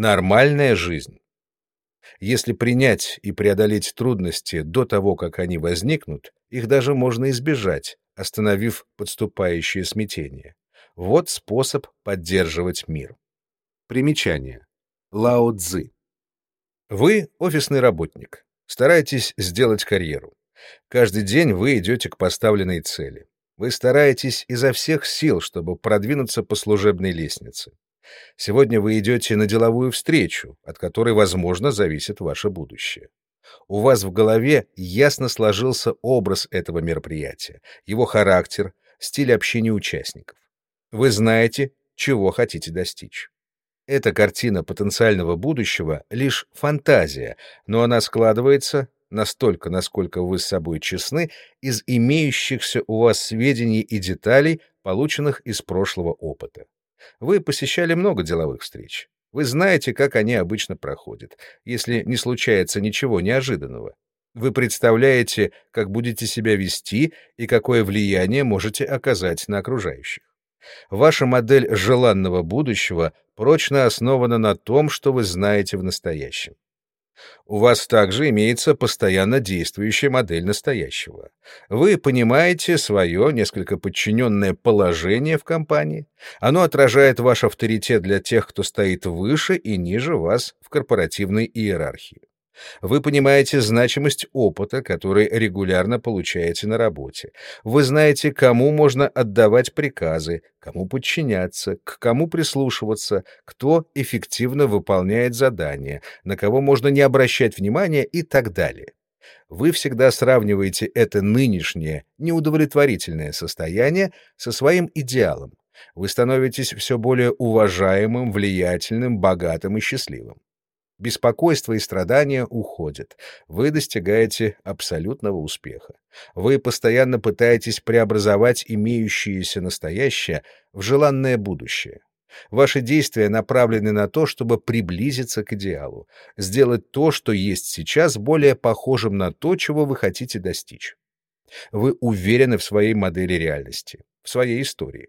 Нормальная жизнь. Если принять и преодолеть трудности до того, как они возникнут, их даже можно избежать, остановив подступающее смятение. Вот способ поддерживать мир. Примечание. Лао Цзы. Вы офисный работник. Стараетесь сделать карьеру. Каждый день вы идете к поставленной цели. Вы стараетесь изо всех сил, чтобы продвинуться по служебной лестнице. Сегодня вы идете на деловую встречу, от которой, возможно, зависит ваше будущее. У вас в голове ясно сложился образ этого мероприятия, его характер, стиль общения участников. Вы знаете, чего хотите достичь. Эта картина потенциального будущего — лишь фантазия, но она складывается, настолько, насколько вы с собой честны, из имеющихся у вас сведений и деталей, полученных из прошлого опыта. Вы посещали много деловых встреч. Вы знаете, как они обычно проходят, если не случается ничего неожиданного. Вы представляете, как будете себя вести и какое влияние можете оказать на окружающих. Ваша модель желанного будущего прочно основана на том, что вы знаете в настоящем. У вас также имеется постоянно действующая модель настоящего. Вы понимаете свое несколько подчиненное положение в компании. Оно отражает ваш авторитет для тех, кто стоит выше и ниже вас в корпоративной иерархии. Вы понимаете значимость опыта, который регулярно получаете на работе. Вы знаете, кому можно отдавать приказы, кому подчиняться, к кому прислушиваться, кто эффективно выполняет задания, на кого можно не обращать внимания и так далее. Вы всегда сравниваете это нынешнее, неудовлетворительное состояние со своим идеалом. Вы становитесь все более уважаемым, влиятельным, богатым и счастливым. Беспокойство и страдания уходят. Вы достигаете абсолютного успеха. Вы постоянно пытаетесь преобразовать имеющееся настоящее в желанное будущее. Ваши действия направлены на то, чтобы приблизиться к идеалу, сделать то, что есть сейчас, более похожим на то, чего вы хотите достичь. Вы уверены в своей модели реальности, в своей истории.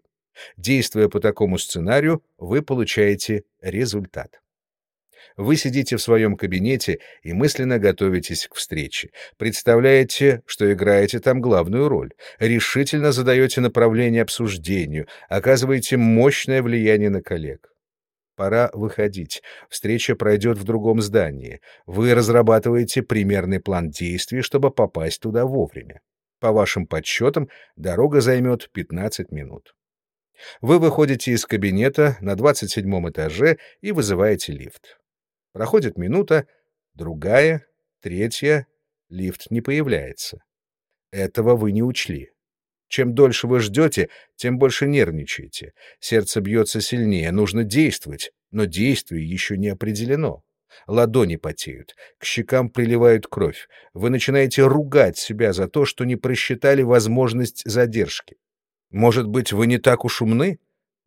Действуя по такому сценарию, вы получаете результат. Вы сидите в своем кабинете и мысленно готовитесь к встрече. Представляете, что играете там главную роль. Решительно задаете направление обсуждению, оказываете мощное влияние на коллег. Пора выходить. Встреча пройдет в другом здании. Вы разрабатываете примерный план действий, чтобы попасть туда вовремя. По вашим подсчетам, дорога займет 15 минут. Вы выходите из кабинета на 27 этаже и вызываете лифт. Проходит минута, другая, третья, лифт не появляется. Этого вы не учли. Чем дольше вы ждете, тем больше нервничаете. Сердце бьется сильнее, нужно действовать, но действие еще не определено. Ладони потеют, к щекам приливает кровь. Вы начинаете ругать себя за то, что не просчитали возможность задержки. Может быть, вы не так уж умны?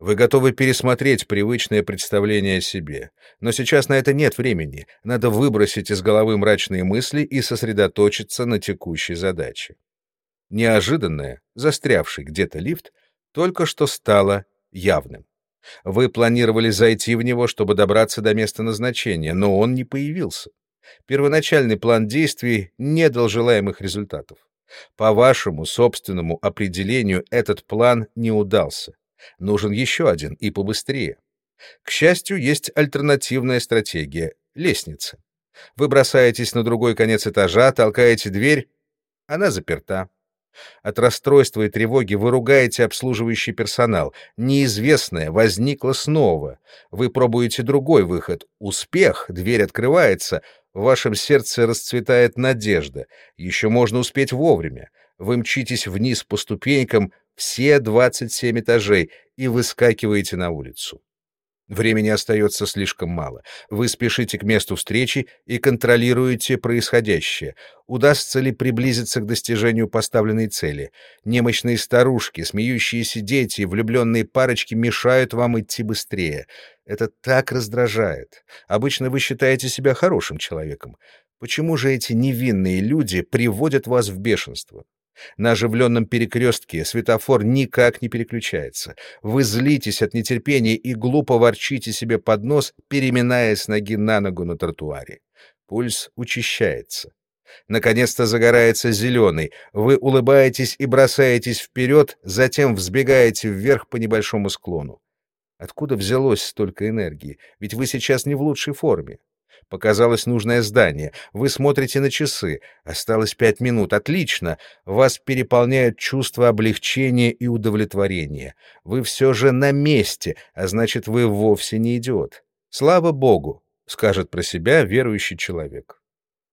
Вы готовы пересмотреть привычное представление о себе. Но сейчас на это нет времени. Надо выбросить из головы мрачные мысли и сосредоточиться на текущей задаче. Неожиданное, застрявший где-то лифт, только что стало явным. Вы планировали зайти в него, чтобы добраться до места назначения, но он не появился. Первоначальный план действий не дал желаемых результатов. По вашему собственному определению этот план не удался. Нужен еще один и побыстрее. К счастью, есть альтернативная стратегия — лестница. Вы бросаетесь на другой конец этажа, толкаете дверь, она заперта. От расстройства и тревоги вы ругаете обслуживающий персонал. Неизвестное возникло снова. Вы пробуете другой выход. Успех, дверь открывается. В вашем сердце расцветает надежда. Еще можно успеть вовремя. Вы мчитесь вниз по ступенькам, все 27 этажей, и выскакиваете на улицу. Времени остается слишком мало. Вы спешите к месту встречи и контролируете происходящее. Удастся ли приблизиться к достижению поставленной цели? Немощные старушки, смеющиеся дети и влюбленные парочки мешают вам идти быстрее. Это так раздражает. Обычно вы считаете себя хорошим человеком. Почему же эти невинные люди приводят вас в бешенство? На оживленном перекрестке светофор никак не переключается. Вы злитесь от нетерпения и глупо ворчите себе под нос, переминаясь ноги на ногу на тротуаре. Пульс учащается. Наконец-то загорается зеленый. Вы улыбаетесь и бросаетесь вперед, затем взбегаете вверх по небольшому склону. Откуда взялось столько энергии? Ведь вы сейчас не в лучшей форме. Показалось нужное здание. Вы смотрите на часы. Осталось пять минут. Отлично. Вас переполняют чувства облегчения и удовлетворения. Вы все же на месте, а значит, вы вовсе не идиот. Слава Богу, скажет про себя верующий человек.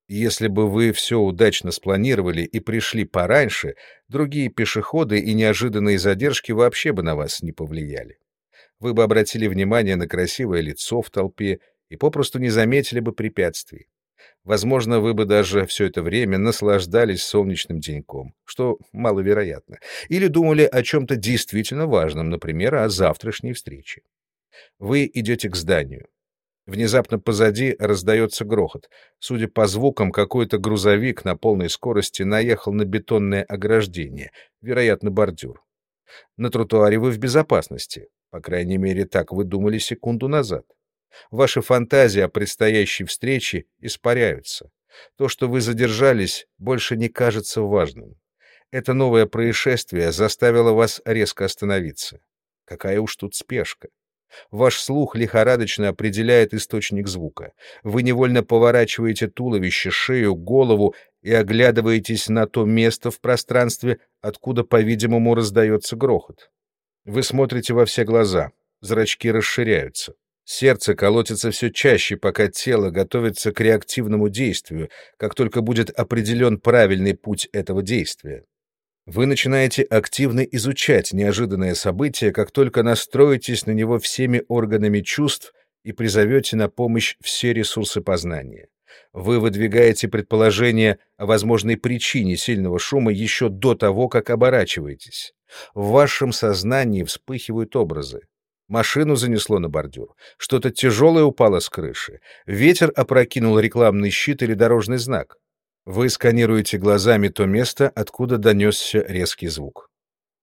Если бы вы все удачно спланировали и пришли пораньше, другие пешеходы и неожиданные задержки вообще бы на вас не повлияли. Вы бы обратили внимание на красивое лицо в толпе и попросту не заметили бы препятствий. Возможно, вы бы даже все это время наслаждались солнечным деньком, что маловероятно, или думали о чем-то действительно важном, например, о завтрашней встрече. Вы идете к зданию. Внезапно позади раздается грохот. Судя по звукам, какой-то грузовик на полной скорости наехал на бетонное ограждение, вероятно, бордюр. На тротуаре вы в безопасности. По крайней мере, так вы думали секунду назад. Ваши фантазии о предстоящей встрече испаряются. То, что вы задержались, больше не кажется важным. Это новое происшествие заставило вас резко остановиться. Какая уж тут спешка. Ваш слух лихорадочно определяет источник звука. Вы невольно поворачиваете туловище, шею, голову и оглядываетесь на то место в пространстве, откуда, по-видимому, раздается грохот. Вы смотрите во все глаза, зрачки расширяются. Сердце колотится все чаще, пока тело готовится к реактивному действию, как только будет определен правильный путь этого действия. Вы начинаете активно изучать неожиданное событие, как только настроитесь на него всеми органами чувств и призовете на помощь все ресурсы познания. Вы выдвигаете предположение о возможной причине сильного шума еще до того, как оборачиваетесь. В вашем сознании вспыхивают образы. Машину занесло на бордюр. Что-то тяжелое упало с крыши. Ветер опрокинул рекламный щит или дорожный знак. Вы сканируете глазами то место, откуда донесся резкий звук.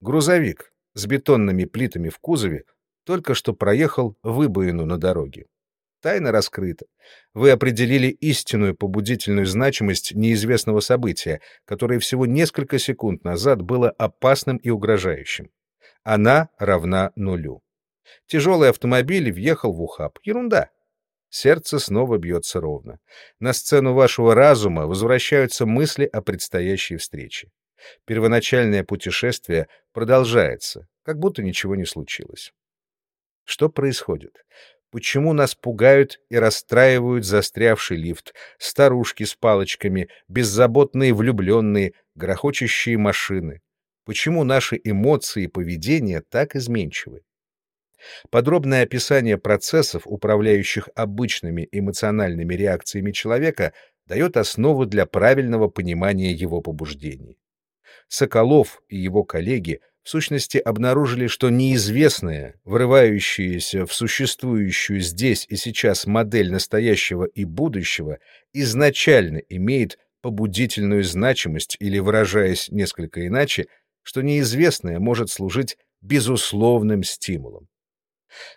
Грузовик с бетонными плитами в кузове только что проехал выбоину на дороге. Тайна раскрыта. Вы определили истинную побудительную значимость неизвестного события, которое всего несколько секунд назад было опасным и угрожающим. Она равна нулю. Тяжелый автомобиль въехал в ухаб. Ерунда. Сердце снова бьется ровно. На сцену вашего разума возвращаются мысли о предстоящей встрече. Первоначальное путешествие продолжается, как будто ничего не случилось. Что происходит? Почему нас пугают и расстраивают застрявший лифт, старушки с палочками, беззаботные влюбленные, грохочущие машины? Почему наши эмоции и поведение так изменчивы? Подробное описание процессов, управляющих обычными эмоциональными реакциями человека, дает основу для правильного понимания его побуждений. Соколов и его коллеги в сущности обнаружили, что неизвестное, врывающееся в существующую здесь и сейчас модель настоящего и будущего, изначально имеет побудительную значимость или, выражаясь несколько иначе, что неизвестное может служить безусловным стимулом.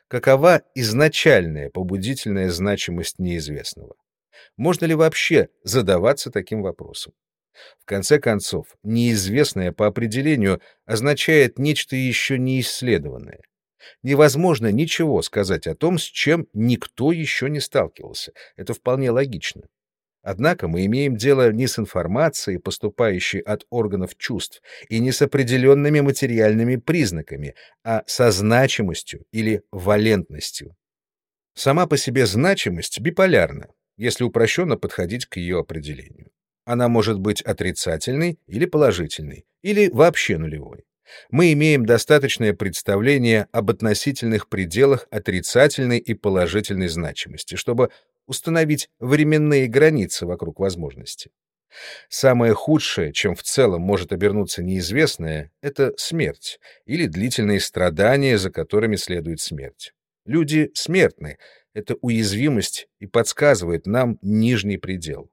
Какова изначальная побудительная значимость неизвестного? Можно ли вообще задаваться таким вопросом? В конце концов, неизвестное по определению означает нечто еще не исследованное. Невозможно ничего сказать о том, с чем никто еще не сталкивался. Это вполне логично. Однако мы имеем дело не с информацией, поступающей от органов чувств, и не с определенными материальными признаками, а со значимостью или валентностью. Сама по себе значимость биполярна, если упрощенно подходить к ее определению. Она может быть отрицательной или положительной, или вообще нулевой. Мы имеем достаточное представление об относительных пределах отрицательной и положительной значимости, чтобы установить временные границы вокруг возможности. Самое худшее, чем в целом может обернуться неизвестное, это смерть или длительные страдания, за которыми следует смерть. Люди смертны, это уязвимость и подсказывает нам нижний предел.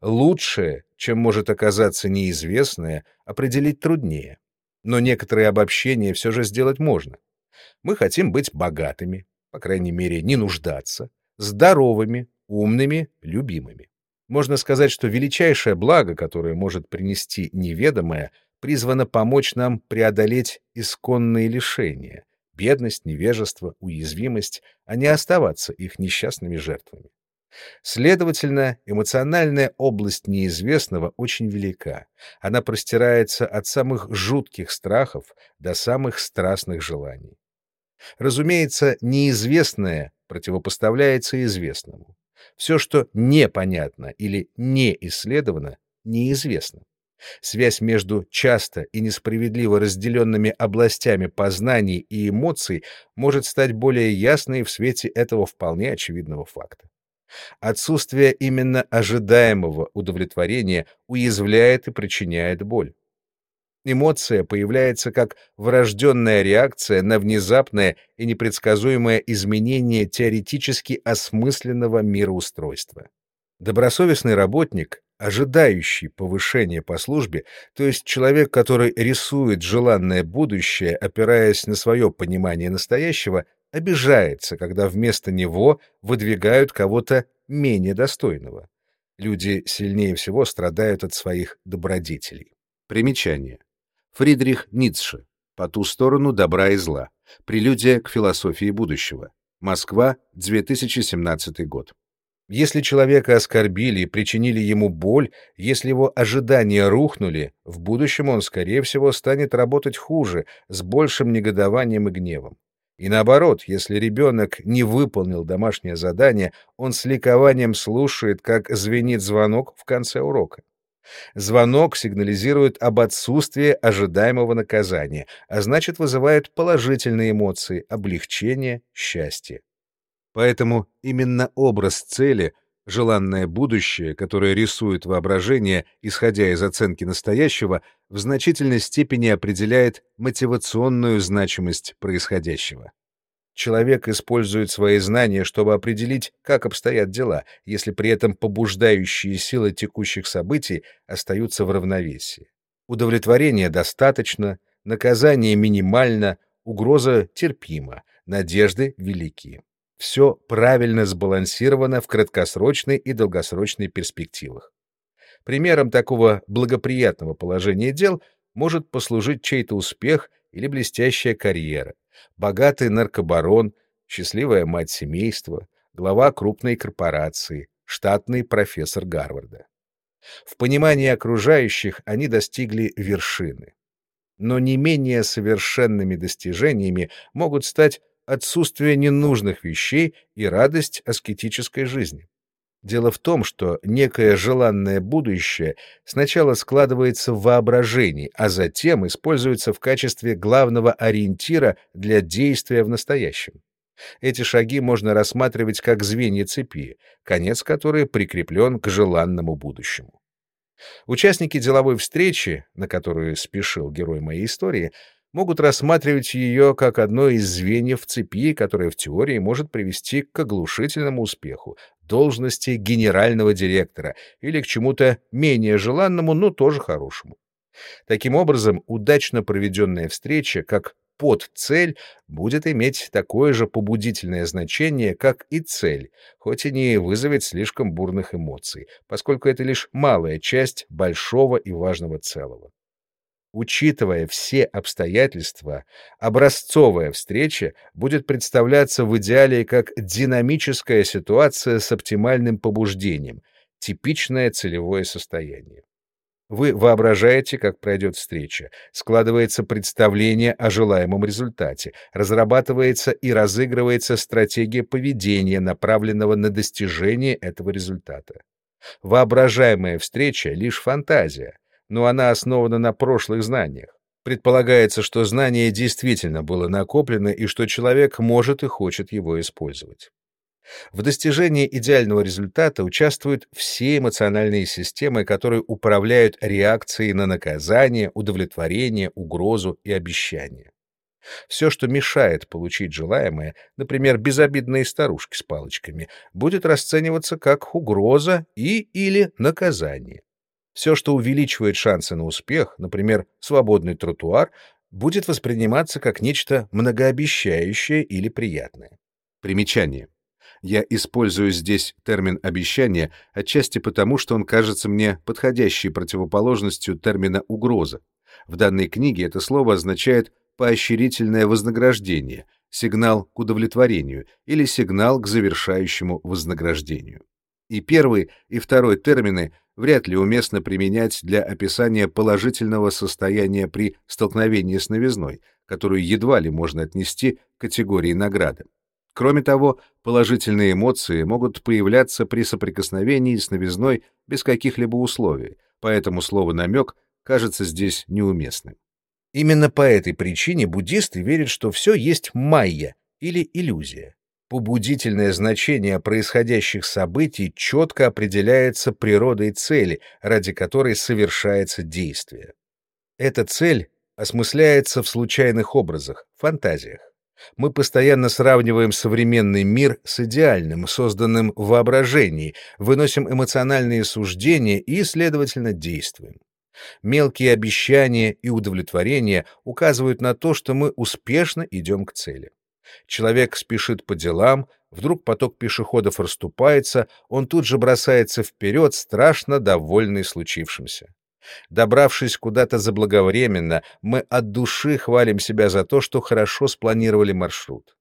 Лучшее, чем может оказаться неизвестное, определить труднее. Но некоторые обобщения все же сделать можно. Мы хотим быть богатыми, по крайней мере, не нуждаться, здоровыми, умными, любимыми. Можно сказать, что величайшее благо, которое может принести неведомое, призвано помочь нам преодолеть исконные лишения — бедность, невежество, уязвимость, а не оставаться их несчастными жертвами. Следовательно, эмоциональная область неизвестного очень велика. Она простирается от самых жутких страхов до самых страстных желаний. Разумеется, неизвестное противопоставляется известному. Все, что непонятно или не исследовано, неизвестно. Связь между часто и несправедливо разделенными областями познаний и эмоций может стать более ясной в свете этого вполне очевидного факта. Отсутствие именно ожидаемого удовлетворения уязвляет и причиняет боль. Эмоция появляется как врожденная реакция на внезапное и непредсказуемое изменение теоретически осмысленного мироустройства. Добросовестный работник, ожидающий повышения по службе, то есть человек, который рисует желанное будущее, опираясь на свое понимание настоящего, обижается, когда вместо него выдвигают кого-то менее достойного. Люди сильнее всего страдают от своих добродетелей. Примечание. Фридрих Ницше. По ту сторону добра и зла. Прелюдия к философии будущего. Москва, 2017 год. Если человека оскорбили причинили ему боль, если его ожидания рухнули, в будущем он, скорее всего, станет работать хуже, с большим негодованием и гневом. И наоборот, если ребенок не выполнил домашнее задание, он с ликованием слушает, как звенит звонок в конце урока. Звонок сигнализирует об отсутствии ожидаемого наказания, а значит вызывает положительные эмоции, облегчение, счастье. Поэтому именно образ цели, желанное будущее, которое рисует воображение, исходя из оценки настоящего, в значительной степени определяет мотивационную значимость происходящего. Человек использует свои знания, чтобы определить, как обстоят дела, если при этом побуждающие силы текущих событий остаются в равновесии. Удовлетворения достаточно, наказание минимально, угроза терпима, надежды велики. Все правильно сбалансировано в краткосрочной и долгосрочной перспективах. Примером такого благоприятного положения дел может послужить чей-то успех или блестящая карьера, богатый наркобарон, счастливая мать семейства, глава крупной корпорации, штатный профессор Гарварда. В понимании окружающих они достигли вершины. Но не менее совершенными достижениями могут стать отсутствие ненужных вещей и радость аскетической жизни. Дело в том, что некое желанное будущее сначала складывается в воображении, а затем используется в качестве главного ориентира для действия в настоящем. Эти шаги можно рассматривать как звенья цепи, конец которой прикреплен к желанному будущему. Участники деловой встречи, на которую спешил герой моей истории, могут рассматривать ее как одно из звеньев цепи, которое в теории может привести к оглушительному успеху, должности генерального директора или к чему-то менее желанному, но тоже хорошему. Таким образом, удачно проведенная встреча, как подцель, будет иметь такое же побудительное значение, как и цель, хоть и не вызовет слишком бурных эмоций, поскольку это лишь малая часть большого и важного целого. Учитывая все обстоятельства, образцовая встреча будет представляться в идеале как динамическая ситуация с оптимальным побуждением, типичное целевое состояние. Вы воображаете, как пройдет встреча, складывается представление о желаемом результате, разрабатывается и разыгрывается стратегия поведения, направленного на достижение этого результата. Воображаемая встреча — лишь фантазия, но она основана на прошлых знаниях. Предполагается, что знание действительно было накоплено и что человек может и хочет его использовать. В достижении идеального результата участвуют все эмоциональные системы, которые управляют реакцией на наказание, удовлетворение, угрозу и обещание. Все, что мешает получить желаемое, например, безобидные старушки с палочками, будет расцениваться как угроза и или наказание. Все, что увеличивает шансы на успех, например, свободный тротуар, будет восприниматься как нечто многообещающее или приятное. Примечание. Я использую здесь термин «обещание» отчасти потому, что он кажется мне подходящей противоположностью термина «угроза». В данной книге это слово означает поощрительное вознаграждение, сигнал к удовлетворению или сигнал к завершающему вознаграждению. И первый, и второй термины вряд ли уместно применять для описания положительного состояния при столкновении с новизной, которую едва ли можно отнести к категории награды. Кроме того, положительные эмоции могут появляться при соприкосновении с новизной без каких-либо условий, поэтому слово «намек» кажется здесь неуместным. Именно по этой причине буддисты верят, что все есть майя или иллюзия. Побудительное значение происходящих событий четко определяется природой цели, ради которой совершается действие. Эта цель осмысляется в случайных образах, фантазиях. Мы постоянно сравниваем современный мир с идеальным, созданным в воображении, выносим эмоциональные суждения и, следовательно, действуем. Мелкие обещания и удовлетворения указывают на то, что мы успешно идем к цели. Человек спешит по делам, вдруг поток пешеходов расступается, он тут же бросается вперед, страшно довольный случившимся. Добравшись куда-то заблаговременно, мы от души хвалим себя за то, что хорошо спланировали маршрут.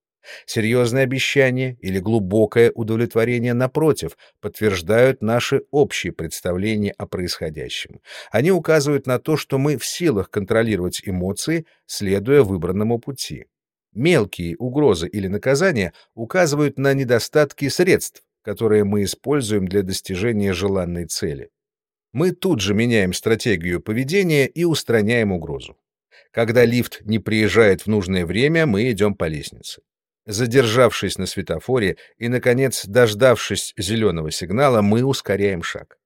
Серьезные обещания или глубокое удовлетворение, напротив, подтверждают наши общие представления о происходящем. Они указывают на то, что мы в силах контролировать эмоции, следуя выбранному пути. Мелкие угрозы или наказания указывают на недостатки средств, которые мы используем для достижения желанной цели. Мы тут же меняем стратегию поведения и устраняем угрозу. Когда лифт не приезжает в нужное время, мы идем по лестнице. Задержавшись на светофоре и, наконец, дождавшись зеленого сигнала, мы ускоряем шаг.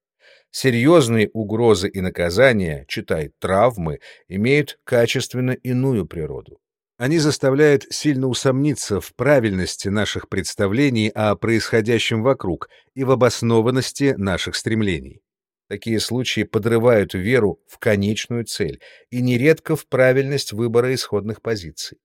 Серьезные угрозы и наказания, читай травмы, имеют качественно иную природу. Они заставляют сильно усомниться в правильности наших представлений о происходящем вокруг и в обоснованности наших стремлений. Такие случаи подрывают веру в конечную цель и нередко в правильность выбора исходных позиций.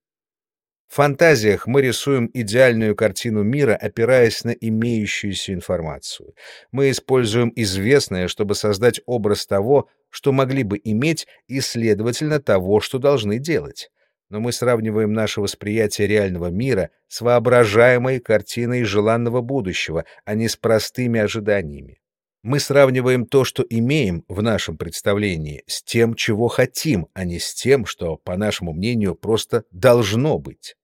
В фантазиях мы рисуем идеальную картину мира, опираясь на имеющуюся информацию. Мы используем известное, чтобы создать образ того, что могли бы иметь, и, следовательно, того, что должны делать но мы сравниваем наше восприятие реального мира с воображаемой картиной желанного будущего, а не с простыми ожиданиями. Мы сравниваем то, что имеем в нашем представлении, с тем, чего хотим, а не с тем, что, по нашему мнению, просто должно быть.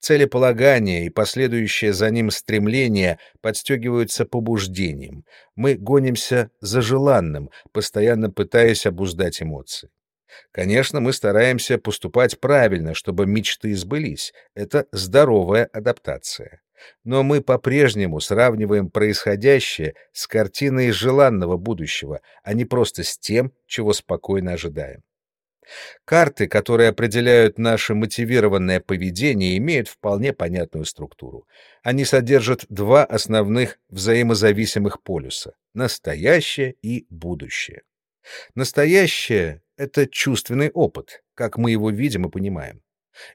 Целеполагание и последующее за ним стремление подстегиваются побуждением. Мы гонимся за желанным, постоянно пытаясь обуздать эмоции. Конечно, мы стараемся поступать правильно, чтобы мечты сбылись. Это здоровая адаптация. Но мы по-прежнему сравниваем происходящее с картиной желанного будущего, а не просто с тем, чего спокойно ожидаем. Карты, которые определяют наше мотивированное поведение, имеют вполне понятную структуру. Они содержат два основных взаимозависимых полюса — настоящее и будущее. Настоящее это чувственный опыт, как мы его видим и понимаем.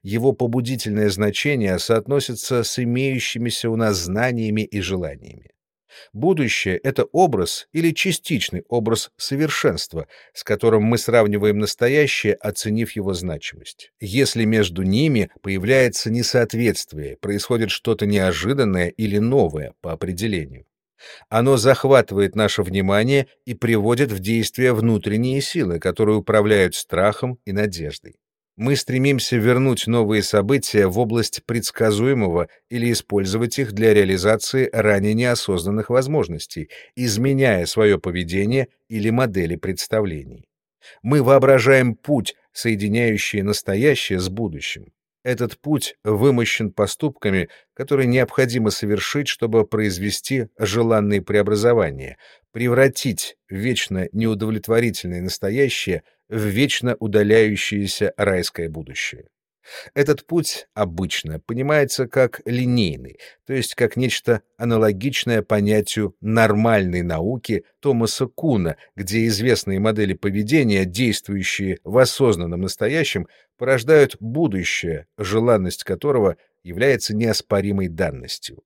Его побудительное значение соотносится с имеющимися у нас знаниями и желаниями. Будущее — это образ или частичный образ совершенства, с которым мы сравниваем настоящее, оценив его значимость. Если между ними появляется несоответствие, происходит что-то неожиданное или новое по определению. Оно захватывает наше внимание и приводит в действие внутренние силы, которые управляют страхом и надеждой. Мы стремимся вернуть новые события в область предсказуемого или использовать их для реализации ранее неосознанных возможностей, изменяя свое поведение или модели представлений. Мы воображаем путь, соединяющий настоящее с будущим. Этот путь вымощен поступками, которые необходимо совершить, чтобы произвести желанные преобразования, превратить вечно неудовлетворительное настоящее в вечно удаляющееся райское будущее. Этот путь обычно понимается как линейный, то есть как нечто аналогичное понятию нормальной науки Томаса Куна, где известные модели поведения, действующие в осознанном настоящем, порождают будущее, желанность которого является неоспоримой данностью.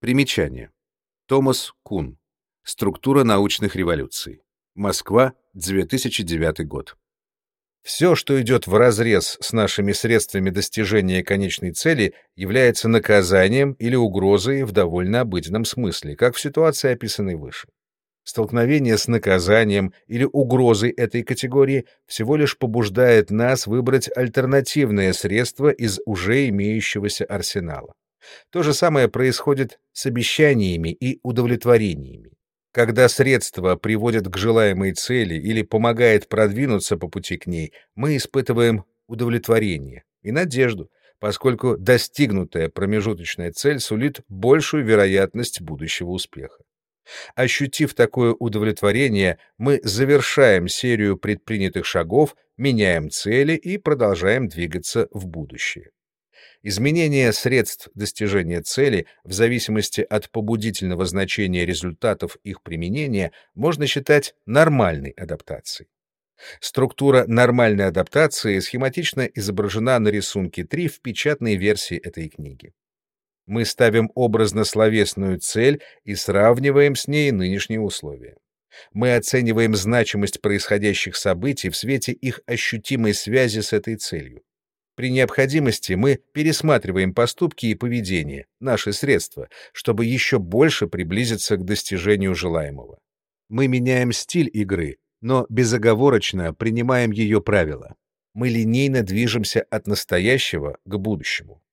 Примечание. Томас Кун. Структура научных революций. Москва, 2009 год. Все, что идет вразрез с нашими средствами достижения конечной цели, является наказанием или угрозой в довольно обыденном смысле, как в ситуации, описанной выше. Столкновение с наказанием или угрозой этой категории всего лишь побуждает нас выбрать альтернативное средство из уже имеющегося арсенала. То же самое происходит с обещаниями и удовлетворениями. Когда средство приводит к желаемой цели или помогает продвинуться по пути к ней, мы испытываем удовлетворение и надежду, поскольку достигнутая промежуточная цель сулит большую вероятность будущего успеха. Ощутив такое удовлетворение, мы завершаем серию предпринятых шагов, меняем цели и продолжаем двигаться в будущее. Изменение средств достижения цели в зависимости от побудительного значения результатов их применения можно считать нормальной адаптацией. Структура нормальной адаптации схематично изображена на рисунке 3 в печатной версии этой книги. Мы ставим образно-словесную цель и сравниваем с ней нынешние условия. Мы оцениваем значимость происходящих событий в свете их ощутимой связи с этой целью. При необходимости мы пересматриваем поступки и поведение, наши средства, чтобы еще больше приблизиться к достижению желаемого. Мы меняем стиль игры, но безоговорочно принимаем ее правила. Мы линейно движемся от настоящего к будущему.